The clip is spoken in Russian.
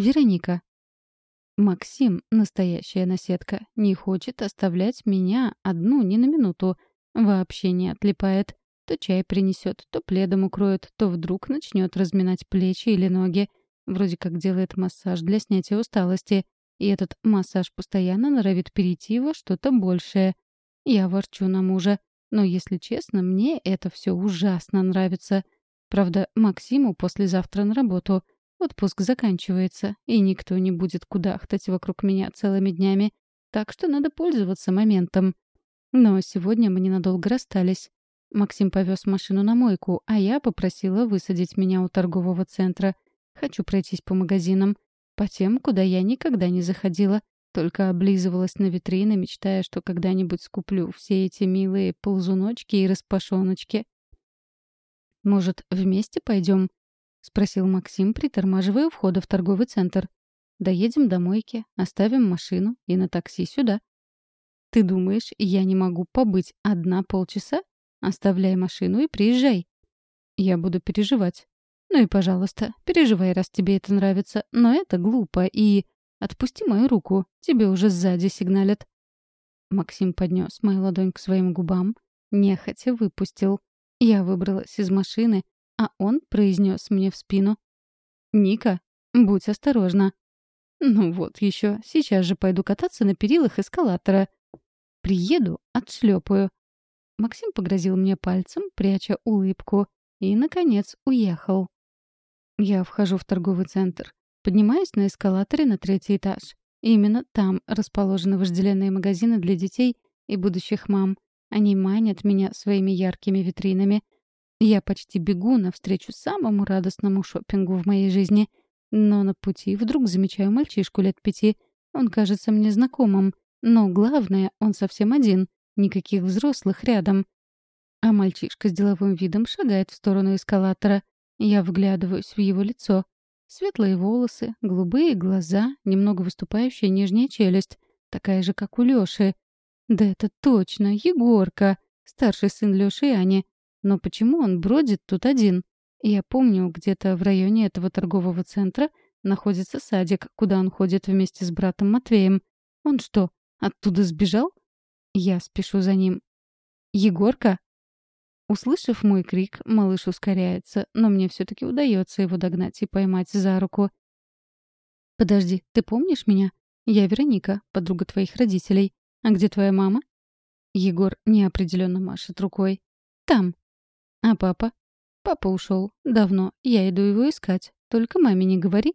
Вероника. Максим, настоящая наседка, не хочет оставлять меня одну ни на минуту. Вообще не отлипает. То чай принесет, то пледом укроет, то вдруг начнет разминать плечи или ноги. Вроде как делает массаж для снятия усталости. И этот массаж постоянно норовит перейти во что-то большее. Я ворчу на мужа. Но, если честно, мне это все ужасно нравится. Правда, Максиму послезавтра на работу. Отпуск заканчивается, и никто не будет кудахтать вокруг меня целыми днями. Так что надо пользоваться моментом. Но сегодня мы ненадолго расстались. Максим повез машину на мойку, а я попросила высадить меня у торгового центра. Хочу пройтись по магазинам. По тем, куда я никогда не заходила. Только облизывалась на витрины, мечтая, что когда-нибудь скуплю все эти милые ползуночки и распашоночки. «Может, вместе пойдем?» — спросил Максим, притормаживая у входа в торговый центр. «Доедем до мойки, оставим машину и на такси сюда». «Ты думаешь, я не могу побыть одна полчаса? Оставляй машину и приезжай». «Я буду переживать». «Ну и, пожалуйста, переживай, раз тебе это нравится. Но это глупо и...» «Отпусти мою руку, тебе уже сзади сигналят». Максим поднес мою ладонь к своим губам, нехотя выпустил. Я выбралась из машины, а он произнес мне в спину. «Ника, будь осторожна». «Ну вот еще, сейчас же пойду кататься на перилах эскалатора. Приеду, отшлепаю». Максим погрозил мне пальцем, пряча улыбку, и, наконец, уехал. Я вхожу в торговый центр. Поднимаюсь на эскалаторе на третий этаж. именно там расположены вожделенные магазины для детей и будущих мам. Они манят меня своими яркими витринами. Я почти бегу навстречу самому радостному шопингу в моей жизни. Но на пути вдруг замечаю мальчишку лет пяти. Он кажется мне знакомым. Но главное, он совсем один. Никаких взрослых рядом. А мальчишка с деловым видом шагает в сторону эскалатора. Я вглядываюсь в его лицо. Светлые волосы, голубые глаза, немного выступающая нижняя челюсть, такая же, как у Лёши. Да это точно, Егорка, старший сын Лёши и Ани. Но почему он бродит тут один? Я помню, где-то в районе этого торгового центра находится садик, куда он ходит вместе с братом Матвеем. Он что, оттуда сбежал? Я спешу за ним. «Егорка!» Услышав мой крик, малыш ускоряется, но мне все-таки удается его догнать и поймать за руку. «Подожди, ты помнишь меня? Я Вероника, подруга твоих родителей. А где твоя мама?» Егор неопределенно машет рукой. «Там». «А папа?» «Папа ушел. Давно. Я иду его искать. Только маме не говори».